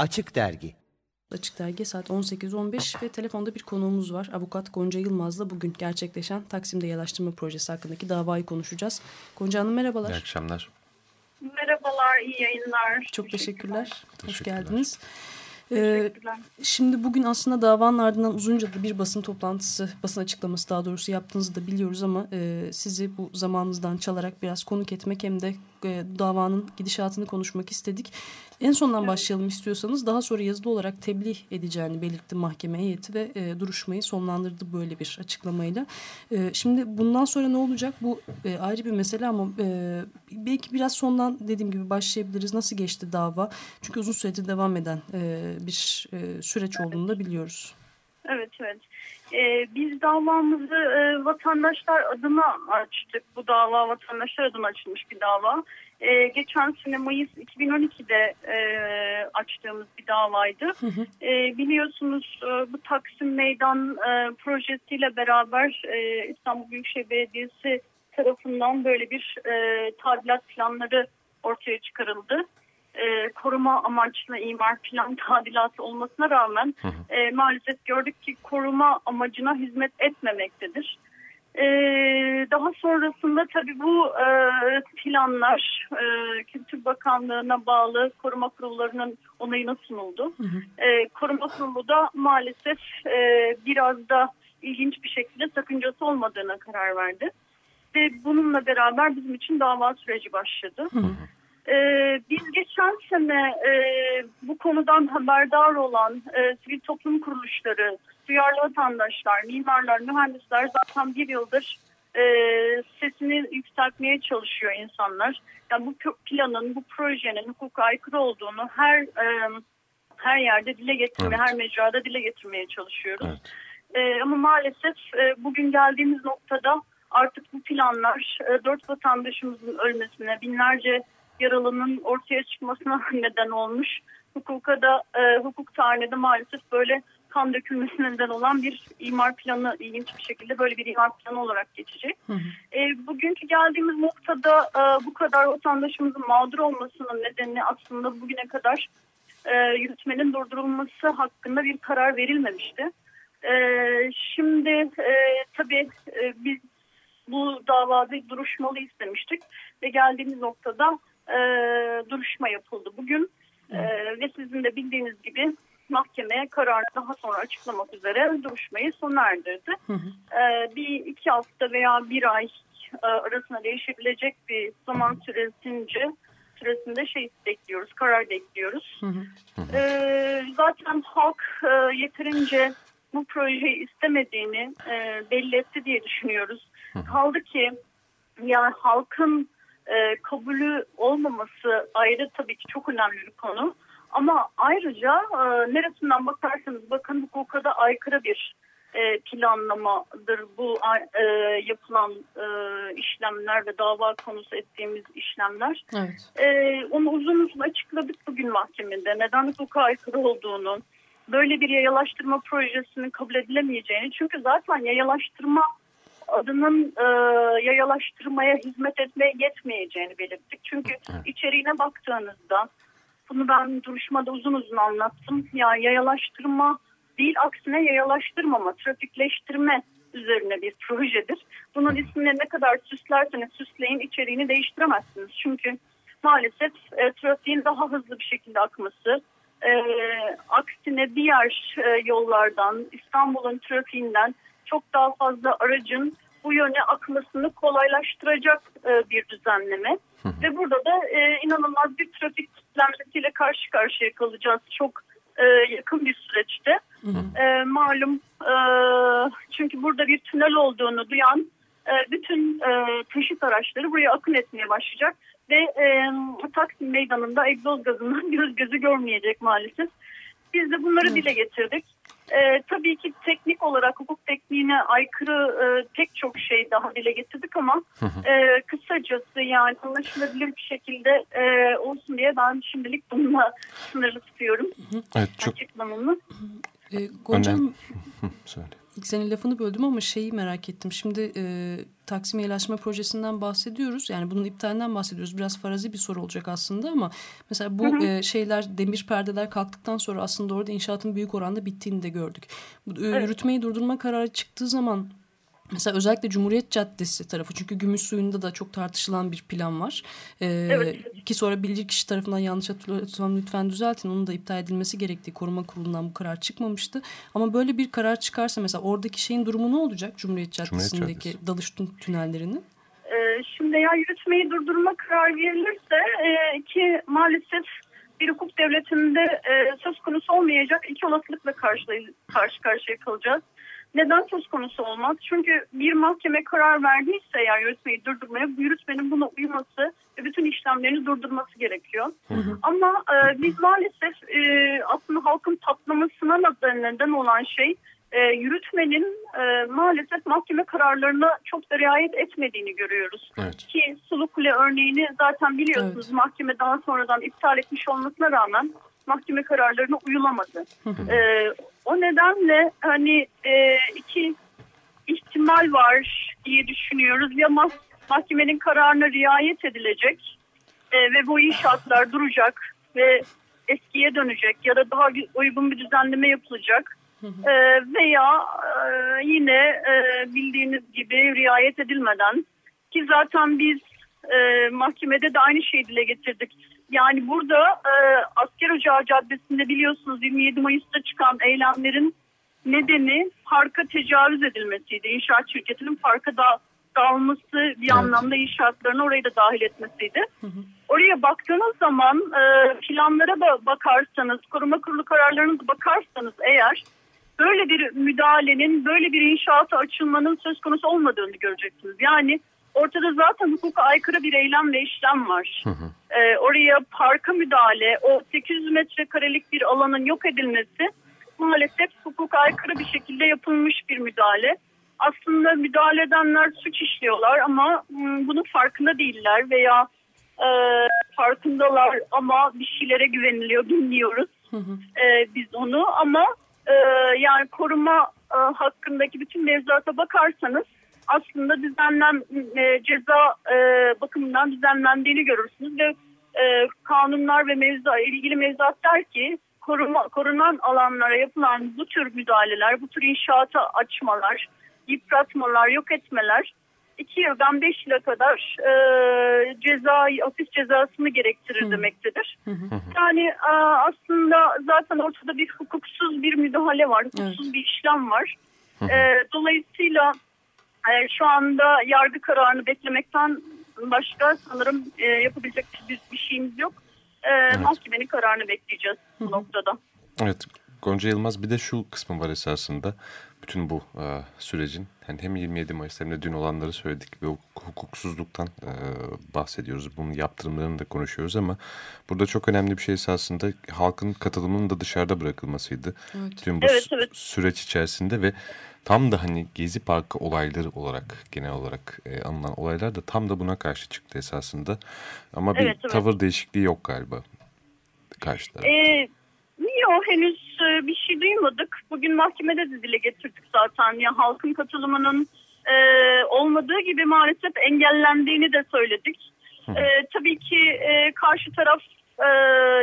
Açık Dergi Açık Dergi saat 18.15 ve telefonda bir konuğumuz var. Avukat Gonca Yılmaz'la bugün gerçekleşen Taksim'de yalaştırma projesi hakkındaki davayı konuşacağız. Gonca Hanım merhabalar. İyi akşamlar. Merhabalar, iyi yayınlar. Çok teşekkürler. teşekkürler. Hoş geldiniz. Ee, şimdi bugün aslında davanın ardından uzunca da bir basın toplantısı, basın açıklaması daha doğrusu yaptığınızı da biliyoruz ama e, sizi bu zamanınızdan çalarak biraz konuk etmek hem de e, davanın gidişatını konuşmak istedik. En sondan başlayalım istiyorsanız daha sonra yazılı olarak tebliğ edeceğini belirtti mahkeme heyeti ve e, duruşmayı sonlandırdı böyle bir açıklamayla. E, şimdi bundan sonra ne olacak bu e, ayrı bir mesele ama e, belki biraz sondan dediğim gibi başlayabiliriz. Nasıl geçti dava? Çünkü uzun süredir devam eden e, bir e, süreç olduğunu da biliyoruz. Evet, evet. Ee, biz davamızı e, vatandaşlar adına açtık. Bu dava vatandaşlar adına açılmış bir dava. Ee, geçen sene Mayıs 2012'de e, açtığımız bir davaydı. Hı hı. Ee, biliyorsunuz e, bu Taksim Meydan e, projesiyle beraber e, İstanbul Büyükşehir Belediyesi tarafından böyle bir e, tadilat planları ortaya çıkarıldı. E, koruma amaçlı imar plan tadilatı olmasına rağmen e, maalesef gördük ki koruma amacına hizmet etmemektedir. E, daha sonrasında tabii bu e, planlar e, Kültür Bakanlığı'na bağlı koruma kurullarının onayına sunuldu. Hı hı. E, koruma kurulu da maalesef e, biraz da ilginç bir şekilde sakıncası olmadığına karar verdi. Ve bununla beraber bizim için dava süreci başladı. Hı hı. Ee, biz geçen sene e, bu konudan haberdar olan e, sivil toplum kuruluşları, duyarlı vatandaşlar, mimarlar, mühendisler zaten bir yıldır e, sesini yükseltmeye çalışıyor insanlar. Yani bu planın, bu projenin hukuka aykırı olduğunu her e, her yerde dile getirmeye, Evet. her mecrada dile getirmeye çalışıyoruz. Evet. E, ama maalesef e, bugün geldiğimiz noktada artık bu planlar e, dört vatandaşımızın ölmesine, binlerce yaralının ortaya çıkmasına neden olmuş. Hukuka da, e, hukuk tarihinde de maalesef böyle kan dökülmesine neden olan bir imar planı ilginç bir şekilde böyle bir imar planı olarak geçecek. Hı hı. E, bugünkü geldiğimiz noktada e, bu kadar vatandaşımızın mağdur olmasının nedeni aslında bugüne kadar e, yürütmenin durdurulması hakkında bir karar verilmemişti. E, şimdi e, tabii e, biz bu davada duruşmalı istemiştik ve geldiğimiz noktada e, duruşma yapıldı bugün E, ve sizin de bildiğiniz gibi mahkemeye kararı daha sonra açıklamak üzere duruşmayı sona erdirdi. Hı hı. E, bir iki hafta veya bir ay e, arasında değişebilecek bir zaman süresince süresinde şey bekliyoruz, karar bekliyoruz. Hı hı. Ee, zaten halk e, yeterince bu projeyi istemediğini e, belli etti diye düşünüyoruz. Kaldı ki yani halkın e, kabulü olmaması ayrı tabii ki çok önemli bir konu. Ama ayrıca e, neresinden bakarsanız bakın hukuka da aykırı bir e, planlamadır bu e, yapılan e, işlemler ve dava konusu ettiğimiz işlemler. Evet. Ee, onu uzun uzun açıkladık bugün mahkemede. Neden hukuka aykırı olduğunu, böyle bir yayalaştırma projesinin kabul edilemeyeceğini. Çünkü zaten yayalaştırma adının e, yayalaştırmaya hizmet etmeye yetmeyeceğini belirttik. Çünkü içeriğine baktığınızda bunu ben duruşmada uzun uzun anlattım. Yani yayalaştırma değil aksine yayalaştırmama, trafikleştirme üzerine bir projedir. Bunun ismini ne kadar süslerseniz süsleyin içeriğini değiştiremezsiniz. Çünkü maalesef e, trafiğin daha hızlı bir şekilde akması, e, aksine diğer e, yollardan, İstanbul'un trafiğinden çok daha fazla aracın bu yöne akmasını kolaylaştıracak e, bir düzenleme. Ve burada da e, inanılmaz bir trafik kitlenmesiyle karşı karşıya kalacağız çok e, yakın bir süreçte. E, malum e, çünkü burada bir tünel olduğunu duyan e, bütün e, taşıt araçları buraya akın etmeye başlayacak. Ve e, Taksim Meydanı'nda egzoz gazından göz gözü görmeyecek maalesef. Biz de bunları dile getirdik. E, tabii ki teknik olarak hukuk tekniğine aykırı e, pek çok şey daha dile getirdik ama e, kısacası yani anlaşılabilir bir şekilde e, olsun diye ben şimdilik bununla sınırlı tutuyorum Evet çok açıklamamı. E, Gonca Hanım, Hı, söyle. İlk senin lafını böldüm ama şeyi merak ettim. Şimdi e, Taksim Yerleşme Projesi'nden bahsediyoruz. Yani bunun iptalinden bahsediyoruz. Biraz farazi bir soru olacak aslında ama mesela bu hı hı. E, şeyler demir perdeler kalktıktan sonra aslında orada inşaatın büyük oranda bittiğini de gördük. Bu, evet. Yürütmeyi durdurma kararı çıktığı zaman Mesela özellikle Cumhuriyet Caddesi tarafı çünkü gümüş suyunda da çok tartışılan bir plan var. Ee, evet. Ki sonra bilirkişi tarafından yanlış hatırlıyorsam lütfen düzeltin. Onun da iptal edilmesi gerektiği koruma kurulundan bu karar çıkmamıştı. Ama böyle bir karar çıkarsa mesela oradaki şeyin durumu ne olacak Cumhuriyet Caddesi'ndeki Cumhuriyet dalış tünellerinin? Ee, şimdi ya yürütmeyi durdurma kararı verilirse e, ki maalesef bir hukuk devletinde e, söz konusu olmayacak iki olasılıkla karşı, karşı karşıya kalacağız. Neden söz konusu olmaz? Çünkü bir mahkeme karar verdiyse eğer yürütmeyi durdurmaya yürütmenin buna uyması ve bütün işlemlerini durdurması gerekiyor. Hı hı. Ama e, biz maalesef e, aslında halkın patlamasına neden olan şey e, yürütmenin e, maalesef mahkeme kararlarına çok da riayet etmediğini görüyoruz. Evet. Ki Sulu Kule örneğini zaten biliyorsunuz evet. mahkeme daha sonradan iptal etmiş olmasına rağmen mahkeme kararlarına uyulamadı. Hı hı. E, o nedenle hani e, iki ihtimal var diye düşünüyoruz. Ya mah mahkemenin kararına riayet edilecek e, ve bu inşaatlar duracak ve eskiye dönecek ya da daha uygun bir düzenleme yapılacak. E, veya e, yine e, bildiğiniz gibi riayet edilmeden ki zaten biz e, mahkemede de aynı şeyi dile getirdik. Yani burada e, Asker Ocağı Caddesi'nde biliyorsunuz 27 Mayıs'ta çıkan eylemlerin nedeni parka tecavüz edilmesiydi. İnşaat şirketinin parka da dağılması bir evet. anlamda inşaatlarını orayı da dahil etmesiydi. Hı hı. Oraya baktığınız zaman e, planlara da bakarsanız, koruma kurulu kararlarına da bakarsanız eğer böyle bir müdahalenin, böyle bir inşaata açılmanın söz konusu olmadığını göreceksiniz. Yani ortada zaten hukuka aykırı bir eylem ve işlem var. Hı hı. Ee, oraya parka müdahale, o 800 metrekarelik bir alanın yok edilmesi maalesef hukuka aykırı bir şekilde yapılmış bir müdahale. Aslında müdahale edenler suç işliyorlar ama hmm, bunun farkında değiller veya e, farkındalar ama bir şeylere güveniliyor bilmiyoruz hı hı. E, biz onu ama e, yani koruma e, hakkındaki bütün mevzuata bakarsanız aslında düzenlen e, ceza e, bakımından düzenlendiğini görürsünüz ve e, kanunlar ve mevzu ilgili mevzuat der ki koruma, korunan alanlara yapılan bu tür müdahaleler, bu tür inşaata açmalar, yıpratmalar, yok etmeler 2 yıldan 5 yıla kadar e, ceza, hapis cezasını gerektirir hı. demektedir. Hı hı. Yani e, aslında zaten ortada bir hukuksuz bir müdahale var, hukuksuz evet. bir işlem var. E, dolayısıyla e, şu anda yargı kararını beklemekten başka sanırım e, yapabilecek bir, bir şeyimiz yok. E, evet. Mahkemenin kararını bekleyeceğiz bu Hı. noktada. Evet Gonca Yılmaz bir de şu kısmı var esasında. Bütün bu e, sürecin yani hem 27 Mayıs hem de dün olanları söyledik ve hukuksuzluktan e, bahsediyoruz. Bunun yaptırımlarını da konuşuyoruz ama burada çok önemli bir şey esasında halkın katılımının da dışarıda bırakılmasıydı. Evet. Tüm bu evet, evet. süreç içerisinde ve Tam da hani Gezi Parkı olayları olarak genel olarak e, anılan olaylar da tam da buna karşı çıktı esasında. Ama bir evet, evet. tavır değişikliği yok galiba karşı tarafta. Ee, yok henüz e, bir şey duymadık. Bugün mahkemede de dile getirdik zaten. Ya halkın katılımının e, olmadığı gibi maalesef engellendiğini de söyledik. E, tabii ki e, karşı taraf e,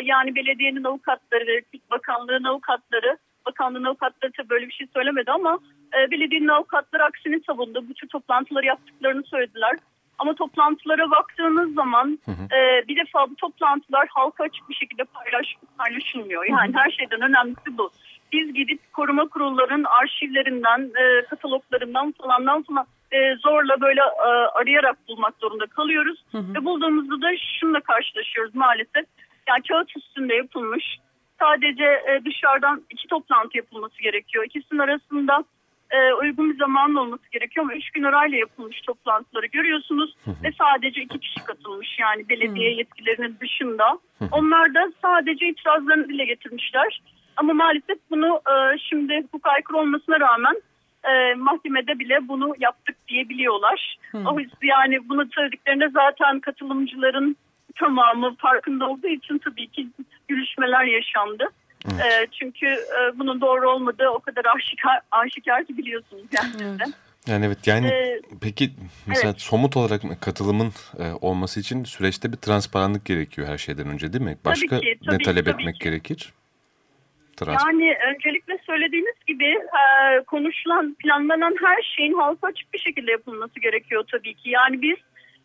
yani belediyenin avukatları, bakanlığın avukatları, bakanlığın avukatları tabii böyle bir şey söylemedi ama e, belediyenin avukatları aksini savundu. Bu tür toplantıları yaptıklarını söylediler. Ama toplantılara baktığınız zaman hı hı. E, bir defa bu toplantılar halka açık bir şekilde paylaş, paylaşılmıyor. Yani hı hı. her şeyden önemlisi bu. Biz gidip koruma kurullarının arşivlerinden, e, kataloglarından falandan falan e, zorla böyle e, arayarak bulmak zorunda kalıyoruz. Hı hı. Ve bulduğumuzda da şununla karşılaşıyoruz maalesef. Yani kağıt üstünde yapılmış sadece e, dışarıdan iki toplantı yapılması gerekiyor. İkisinin arasında e, uygun bir zaman olması gerekiyor ama üç gün arayla yapılmış toplantıları görüyorsunuz ve sadece iki kişi katılmış yani belediye yetkilerinin dışında. Onlar da sadece itirazlarını dile getirmişler ama maalesef bunu e, şimdi hukuk aykırı olmasına rağmen e, mahkemede bile bunu yaptık diyebiliyorlar. O yani bunu söylediklerinde zaten katılımcıların tamamı farkında olduğu için tabii ki görüşmeler yaşandı. Evet. E, çünkü e, bunun doğru olmadığı o kadar aşikar, aşikar ki biliyorsunuz yani. Evet. Yani evet yani ee, peki mesela evet. somut olarak katılımın e, olması için süreçte bir transparanlık gerekiyor her şeyden önce değil mi? Başka tabii ki, tabii ne talep tabii etmek ki. gerekir? Trans yani öncelikle söylediğiniz gibi e, konuşulan, planlanan her şeyin halka açık bir şekilde yapılması gerekiyor tabii ki. Yani biz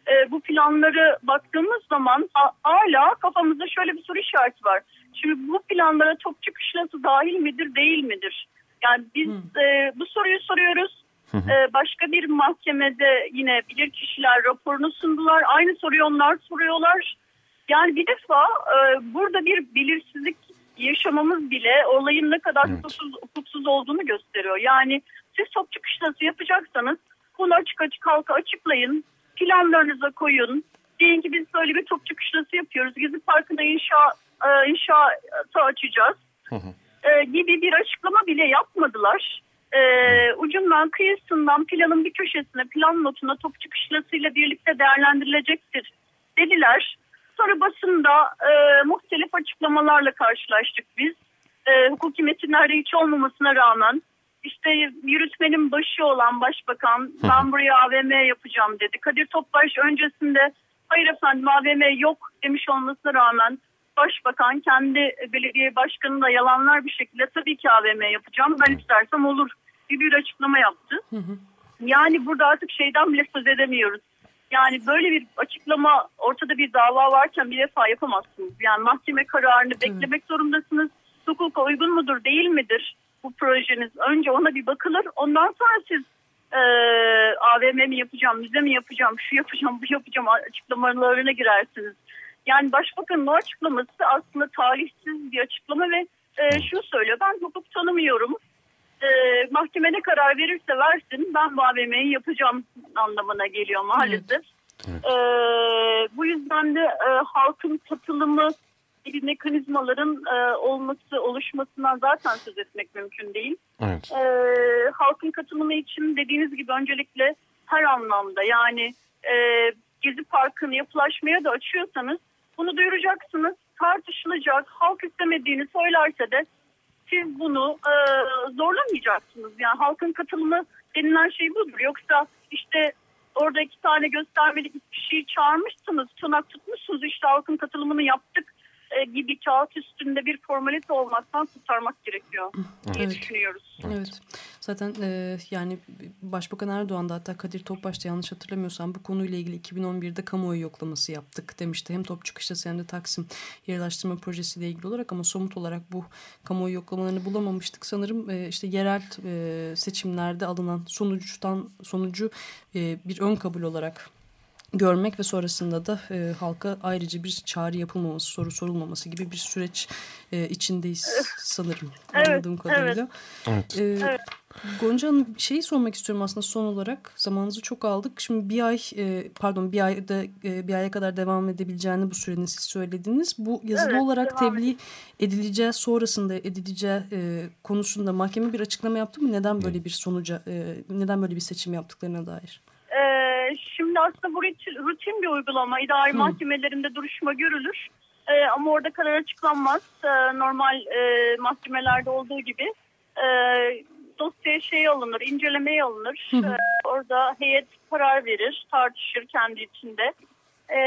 e, bu planları baktığımız zaman hala kafamızda şöyle bir soru işareti var. Şimdi bu planlara Topçu Kışlası dahil midir değil midir? Yani biz e, bu soruyu soruyoruz. E, başka bir mahkemede yine bilir kişiler raporunu sundular. Aynı soruyu onlar soruyorlar. Yani bir defa e, burada bir belirsizlik yaşamamız bile olayın ne kadar evet. hukuksuz, hukuksuz olduğunu gösteriyor. Yani siz Topçu Kışlası yapacaksanız bunu açık açık halka açıklayın planlarınıza koyun. Diyelim ki biz böyle bir top çıkışlası yapıyoruz. Gezi Parkı'nda inşa, e, inşaatı açacağız. Hı hı. E, gibi bir açıklama bile yapmadılar. E, ucundan kıyısından planın bir köşesine plan notuna top çıkışlasıyla birlikte değerlendirilecektir dediler. Sonra basında e, muhtelif açıklamalarla karşılaştık biz. E, hukuki metinlerde hiç olmamasına rağmen işte yürütmenin başı olan başbakan ben buraya AVM yapacağım dedi. Kadir Topbaş öncesinde hayır efendim AVM yok demiş olmasına rağmen başbakan kendi belediye başkanı da yalanlar bir şekilde tabii ki AVM yapacağım ben istersem olur gibi bir açıklama yaptı. Yani burada artık şeyden bile söz edemiyoruz. Yani böyle bir açıklama ortada bir dava varken bir defa yapamazsınız. Yani mahkeme kararını beklemek zorundasınız. Hukuka uygun mudur değil midir? bu projeniz. Önce ona bir bakılır. Ondan sonra siz e, AVM mi yapacağım, müze mi yapacağım, şu yapacağım, bu yapacağım açıklamalarına girersiniz. Yani başbakanın o açıklaması aslında talihsiz bir açıklama ve e, şunu söylüyor. Ben hukuk tanımıyorum. E, mahkeme ne karar verirse versin ben bu AVM'yi yapacağım anlamına geliyor maalesef. Evet. E, bu yüzden de e, halkın katılımı gibi mekanizmaların e, olması, oluşmasından zaten söz etmek mümkün değil. Evet. E, halkın katılımı için dediğiniz gibi öncelikle her anlamda yani e, Gezi Parkı'nı yapılaşmaya da açıyorsanız bunu duyuracaksınız, tartışılacak, halk istemediğini söylerse de siz bunu e, zorlamayacaksınız. Yani halkın katılımı denilen şey budur. Yoksa işte orada iki tane göstermelik bir kişiyi çağırmışsınız, tırnak tutmuşsunuz işte halkın katılımını yaptık gibi kağıt üstünde bir formalite olmaktan kurtarmak gerekiyor diye evet. düşünüyoruz. Evet. Zaten e, yani Başbakan Erdoğan da hatta Kadir Topbaş da yanlış hatırlamıyorsam bu konuyla ilgili 2011'de kamuoyu yoklaması yaptık demişti. Hem Top Çıkışta hem de Taksim yerleştirme projesiyle ilgili olarak ama somut olarak bu kamuoyu yoklamalarını bulamamıştık. Sanırım e, işte yerel e, seçimlerde alınan sonuçtan sonucu e, bir ön kabul olarak görmek ve sonrasında da e, halka ayrıca bir çağrı yapılmaması, soru sorulmaması gibi bir süreç e, içindeyiz sanırım evet, anladığım kadarıyla. Evet. E, evet. Gonca Hanım şeyi sormak istiyorum aslında son olarak. Zamanınızı çok aldık. Şimdi bir ay e, pardon bir ayda e, bir aya kadar devam edebileceğini bu sürenin siz söylediniz. Bu yazılı evet, olarak tebliğ edileceği sonrasında edileceği e, konusunda mahkeme bir açıklama yaptı mı? Neden böyle bir sonuca e, neden böyle bir seçim yaptıklarına dair? Şimdi aslında bu rutin bir uygulama. İdari Hı. mahkemelerinde duruşma görülür. E, ama orada karar açıklanmaz. E, normal e, mahkemelerde olduğu gibi e, dosyaya şey alınır, incelemeye alınır. Hı E, orada heyet karar verir, tartışır kendi içinde. Ee,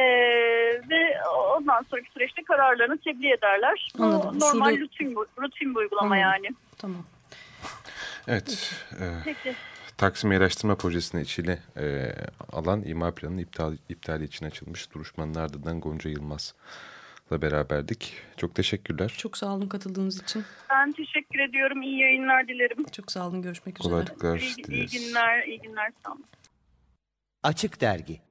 ve ondan sonraki süreçte kararlarını tebliğ ederler. Bu Anladım. normal Şurada... rutin, rutin bir uygulama tamam. yani. Tamam. Evet. E, Peki. Taksim Araştırma Projesi'ne içine e, alan imar planının iptal, iptali için açılmış duruşmanın ardından Gonca Yılmaz'la beraberdik. Çok teşekkürler. Çok sağ olun katıldığınız için. Ben teşekkür ediyorum. İyi yayınlar dilerim. Çok sağ olun. Görüşmek üzere. Kolaylıklar dileriz. İyi, iyi günler. İyi günler. Sağ olun. Açık Dergi